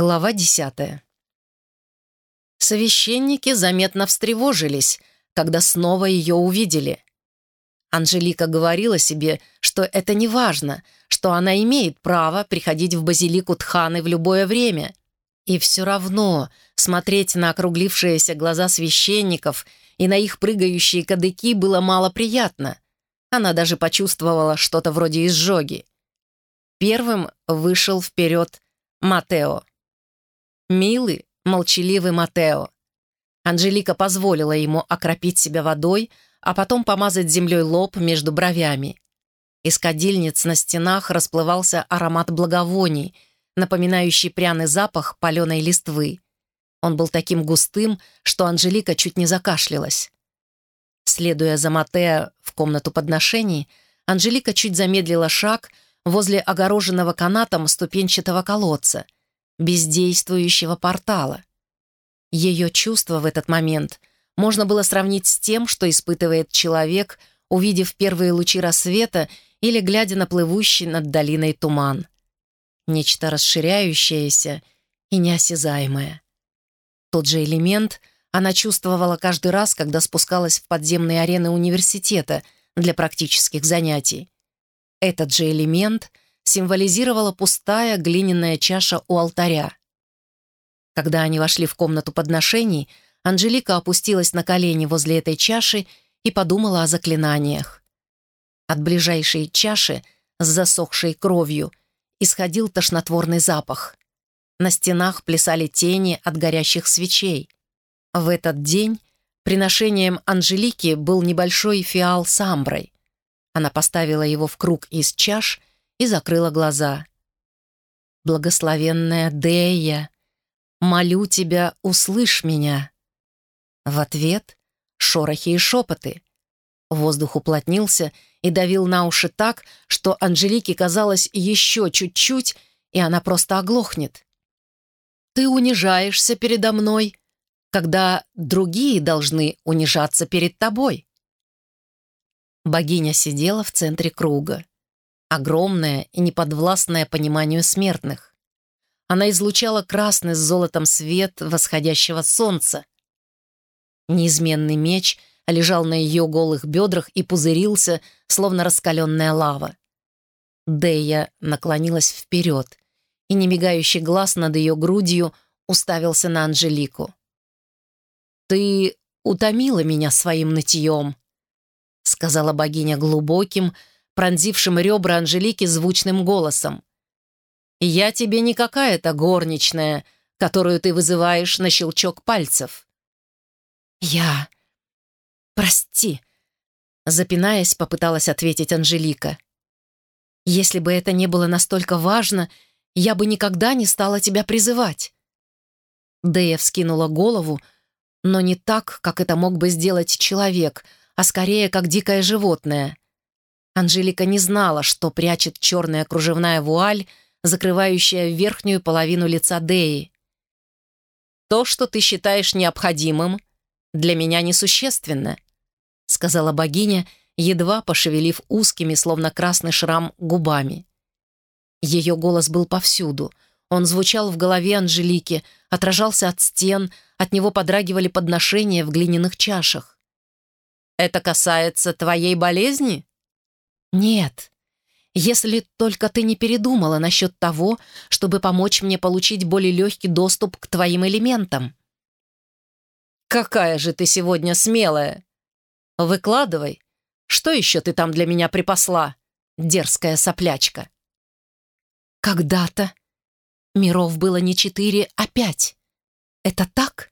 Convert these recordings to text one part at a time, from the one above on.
Глава десятая. Совещенники заметно встревожились, когда снова ее увидели. Анжелика говорила себе, что это не важно, что она имеет право приходить в базилику Тханы в любое время. И все равно смотреть на округлившиеся глаза священников и на их прыгающие кадыки было мало приятно. Она даже почувствовала что-то вроде изжоги. Первым вышел вперед Матео. Милый, молчаливый Матео. Анжелика позволила ему окропить себя водой, а потом помазать землей лоб между бровями. Из кадильниц на стенах расплывался аромат благовоний, напоминающий пряный запах паленой листвы. Он был таким густым, что Анжелика чуть не закашлялась. Следуя за Матео в комнату подношений, Анжелика чуть замедлила шаг возле огороженного канатом ступенчатого колодца — бездействующего портала. Ее чувство в этот момент можно было сравнить с тем, что испытывает человек, увидев первые лучи рассвета или глядя на плывущий над долиной туман. Нечто расширяющееся и неосязаемое. Тот же элемент она чувствовала каждый раз, когда спускалась в подземные арены университета для практических занятий. Этот же элемент — символизировала пустая глиняная чаша у алтаря. Когда они вошли в комнату подношений, Анжелика опустилась на колени возле этой чаши и подумала о заклинаниях. От ближайшей чаши с засохшей кровью исходил тошнотворный запах. На стенах плясали тени от горящих свечей. В этот день приношением Анжелики был небольшой фиал с амброй. Она поставила его в круг из чаш и закрыла глаза. «Благословенная Дея, молю тебя, услышь меня». В ответ шорохи и шепоты. Воздух уплотнился и давил на уши так, что Анжелике казалось еще чуть-чуть, и она просто оглохнет. «Ты унижаешься передо мной, когда другие должны унижаться перед тобой». Богиня сидела в центре круга огромная и неподвластная пониманию смертных. Она излучала красный с золотом свет восходящего солнца. Неизменный меч лежал на ее голых бедрах и пузырился, словно раскаленная лава. Дея наклонилась вперед, и немигающий глаз над ее грудью уставился на Анжелику. «Ты утомила меня своим нытьем», — сказала богиня глубоким, пронзившим ребра Анжелики звучным голосом. «Я тебе не какая-то горничная, которую ты вызываешь на щелчок пальцев». «Я... прости», — запинаясь, попыталась ответить Анжелика. «Если бы это не было настолько важно, я бы никогда не стала тебя призывать». Дэя вскинула голову, но не так, как это мог бы сделать человек, а скорее как дикое животное. Анжелика не знала, что прячет черная кружевная вуаль, закрывающая верхнюю половину лица Деи. «То, что ты считаешь необходимым, для меня несущественно», сказала богиня, едва пошевелив узкими, словно красный шрам, губами. Ее голос был повсюду. Он звучал в голове Анжелики, отражался от стен, от него подрагивали подношения в глиняных чашах. «Это касается твоей болезни?» «Нет, если только ты не передумала насчет того, чтобы помочь мне получить более легкий доступ к твоим элементам». «Какая же ты сегодня смелая! Выкладывай, что еще ты там для меня припасла, дерзкая соплячка?» «Когда-то миров было не четыре, а пять. Это так?»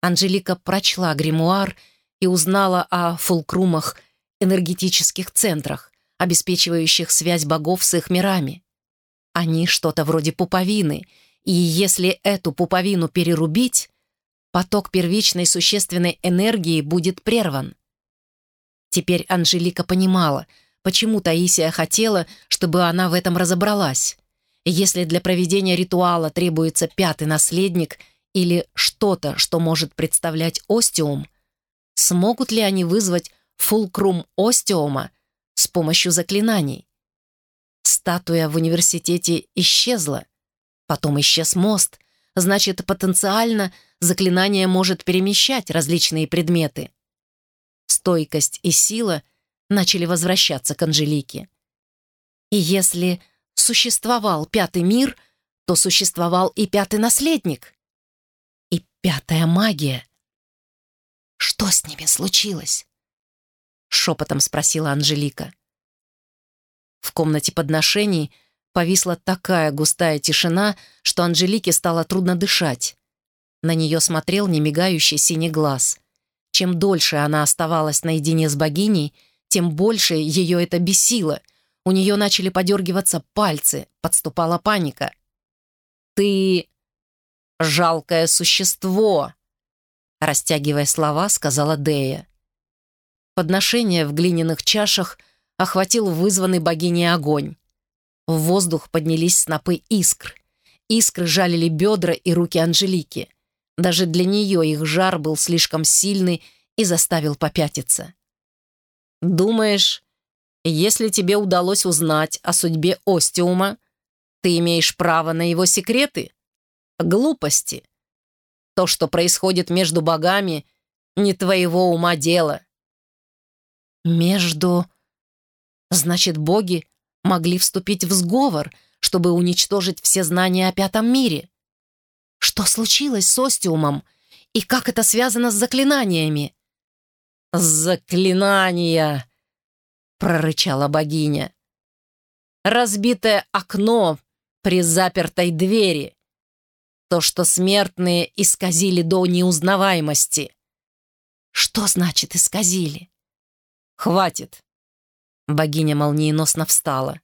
Анжелика прочла гримуар и узнала о фулкрумах энергетических центрах, обеспечивающих связь богов с их мирами. Они что-то вроде пуповины, и если эту пуповину перерубить, поток первичной существенной энергии будет прерван. Теперь Анжелика понимала, почему Таисия хотела, чтобы она в этом разобралась. Если для проведения ритуала требуется пятый наследник или что-то, что может представлять остиум, смогут ли они вызвать фулкрум остеома с помощью заклинаний. Статуя в университете исчезла. Потом исчез мост, значит, потенциально заклинание может перемещать различные предметы. Стойкость и сила начали возвращаться к Анжелике. И если существовал пятый мир, то существовал и пятый наследник. И пятая магия. Что с ними случилось? Шепотом спросила Анжелика. В комнате подношений повисла такая густая тишина, что Анжелике стало трудно дышать. На нее смотрел немигающий синий глаз. Чем дольше она оставалась наедине с богиней, тем больше ее это бесило. У нее начали подергиваться пальцы, подступала паника. «Ты жалкое существо!» Растягивая слова, сказала Дея. Подношение в глиняных чашах охватил вызванный богиней огонь. В воздух поднялись снопы искр. Искры жалили бедра и руки Анжелики. Даже для нее их жар был слишком сильный и заставил попятиться. «Думаешь, если тебе удалось узнать о судьбе Остиума, ты имеешь право на его секреты? Глупости. То, что происходит между богами, не твоего ума дело». «Между...» Значит, боги могли вступить в сговор, чтобы уничтожить все знания о Пятом мире. Что случилось с Остиумом? И как это связано с заклинаниями? «Заклинания!» — прорычала богиня. «Разбитое окно при запертой двери. То, что смертные исказили до неузнаваемости». «Что значит исказили?» «Хватит!» Богиня молниеносно встала.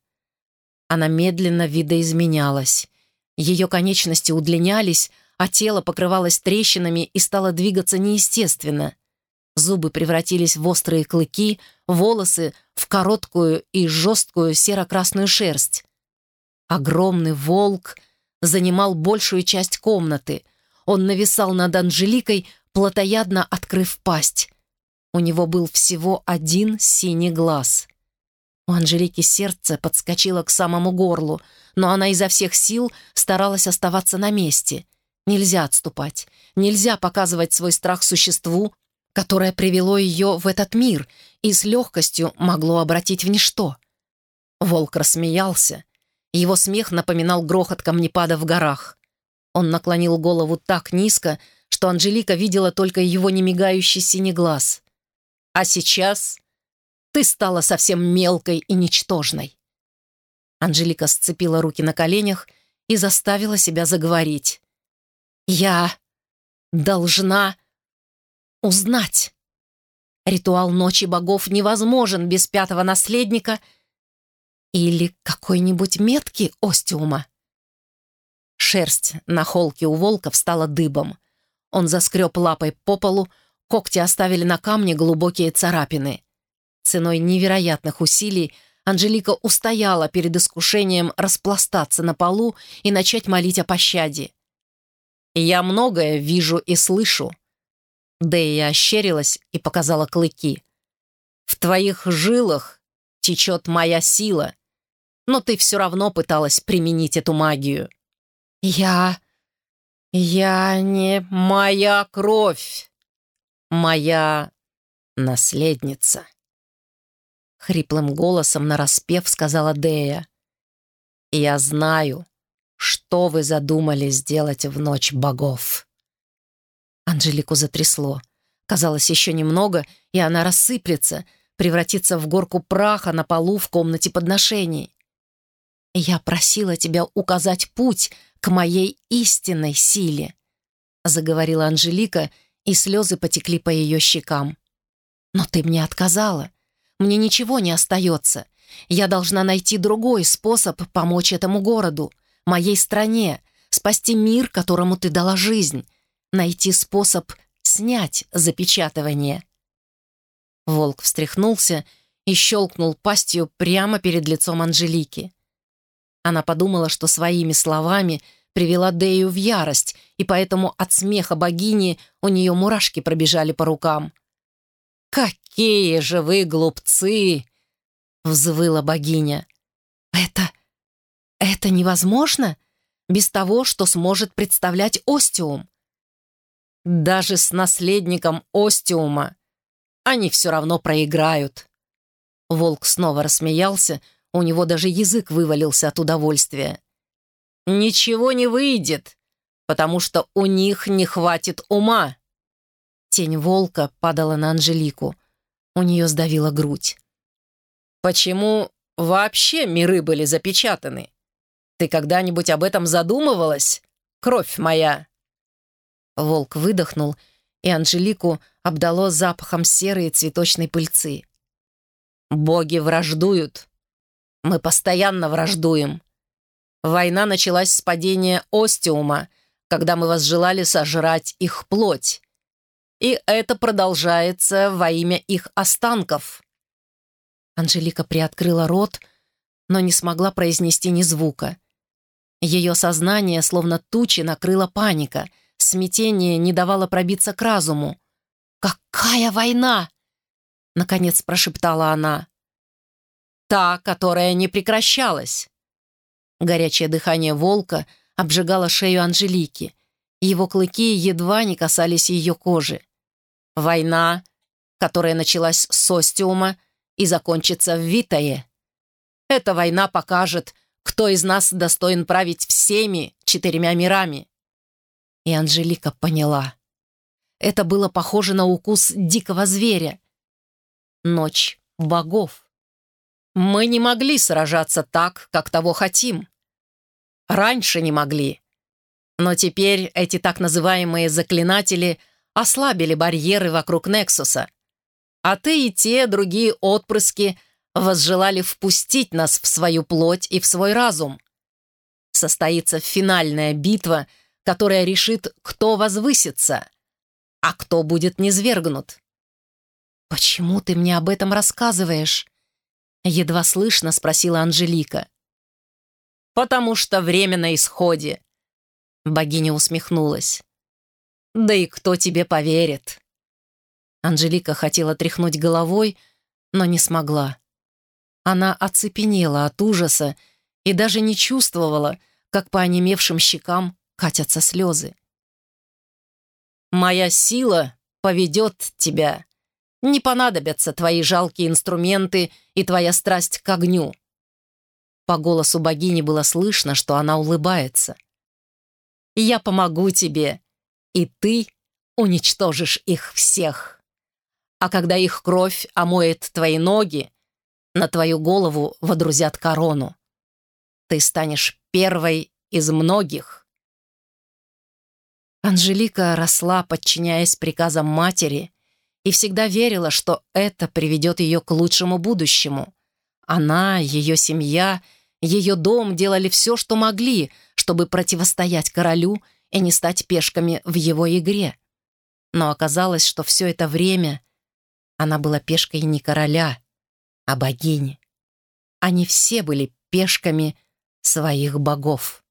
Она медленно видоизменялась. Ее конечности удлинялись, а тело покрывалось трещинами и стало двигаться неестественно. Зубы превратились в острые клыки, волосы — в короткую и жесткую серо-красную шерсть. Огромный волк занимал большую часть комнаты. Он нависал над Анжеликой, плотоядно открыв пасть. У него был всего один синий глаз. У Анжелики сердце подскочило к самому горлу, но она изо всех сил старалась оставаться на месте. Нельзя отступать, нельзя показывать свой страх существу, которое привело ее в этот мир и с легкостью могло обратить в ничто. Волк рассмеялся. Его смех напоминал грохот камнепада в горах. Он наклонил голову так низко, что Анжелика видела только его немигающий синий глаз. «А сейчас ты стала совсем мелкой и ничтожной». Анжелика сцепила руки на коленях и заставила себя заговорить. «Я должна узнать. Ритуал Ночи Богов невозможен без пятого наследника или какой-нибудь метки Остиума». Шерсть на холке у волка встала дыбом. Он заскреб лапой по полу, когти оставили на камне глубокие царапины. Ценой невероятных усилий Анжелика устояла перед искушением распластаться на полу и начать молить о пощаде. «Я многое вижу и слышу». Дэя ощерилась и показала клыки. «В твоих жилах течет моя сила, но ты все равно пыталась применить эту магию». «Я... я не моя кровь, моя наследница». Хриплым голосом нараспев сказала Дея. «Я знаю, что вы задумали сделать в ночь богов». Анжелику затрясло. Казалось, еще немного, и она рассыплется, превратится в горку праха на полу в комнате подношений. «Я просила тебя указать путь к моей истинной силе», заговорила Анжелика, и слезы потекли по ее щекам. «Но ты мне отказала. Мне ничего не остается. Я должна найти другой способ помочь этому городу, моей стране, спасти мир, которому ты дала жизнь, найти способ снять запечатывание». Волк встряхнулся и щелкнул пастью прямо перед лицом Анжелики. Она подумала, что своими словами привела Дею в ярость, и поэтому от смеха богини у нее мурашки пробежали по рукам. «Какие же вы глупцы!» — взвыла богиня. «Это... это невозможно? без того, что сможет представлять Остиум. Даже с наследником Остиума они все равно проиграют. Волк снова рассмеялся, у него даже язык вывалился от удовольствия. «Ничего не выйдет, потому что у них не хватит ума». Тень волка падала на Анжелику. У нее сдавила грудь. «Почему вообще миры были запечатаны? Ты когда-нибудь об этом задумывалась, кровь моя?» Волк выдохнул, и Анжелику обдало запахом серой и цветочной пыльцы. «Боги враждуют. Мы постоянно враждуем. Война началась с падения Остиума, когда мы возжелали сожрать их плоть. И это продолжается во имя их останков». Анжелика приоткрыла рот, но не смогла произнести ни звука. Ее сознание, словно тучи, накрыла паника. Смятение не давало пробиться к разуму. «Какая война?» — наконец прошептала она. «Та, которая не прекращалась». Горячее дыхание волка обжигало шею Анжелики. Его клыки едва не касались ее кожи. Война, которая началась с Остиума и закончится в Витае. Эта война покажет, кто из нас достоин править всеми четырьмя мирами. И Анжелика поняла. Это было похоже на укус дикого зверя. Ночь богов. Мы не могли сражаться так, как того хотим. Раньше не могли. Но теперь эти так называемые заклинатели ослабили барьеры вокруг Нексуса. А ты и те другие отпрыски возжелали впустить нас в свою плоть и в свой разум. Состоится финальная битва — которая решит, кто возвысится, а кто будет низвергнут. «Почему ты мне об этом рассказываешь?» Едва слышно спросила Анжелика. «Потому что время на исходе», — богиня усмехнулась. «Да и кто тебе поверит?» Анжелика хотела тряхнуть головой, но не смогла. Она оцепенела от ужаса и даже не чувствовала, как по онемевшим щекам катятся слезы. «Моя сила поведет тебя. Не понадобятся твои жалкие инструменты и твоя страсть к огню». По голосу богини было слышно, что она улыбается. «Я помогу тебе, и ты уничтожишь их всех. А когда их кровь омоет твои ноги, на твою голову водрузят корону. Ты станешь первой из многих, Анжелика росла, подчиняясь приказам матери, и всегда верила, что это приведет ее к лучшему будущему. Она, ее семья, ее дом делали все, что могли, чтобы противостоять королю и не стать пешками в его игре. Но оказалось, что все это время она была пешкой не короля, а богини. Они все были пешками своих богов.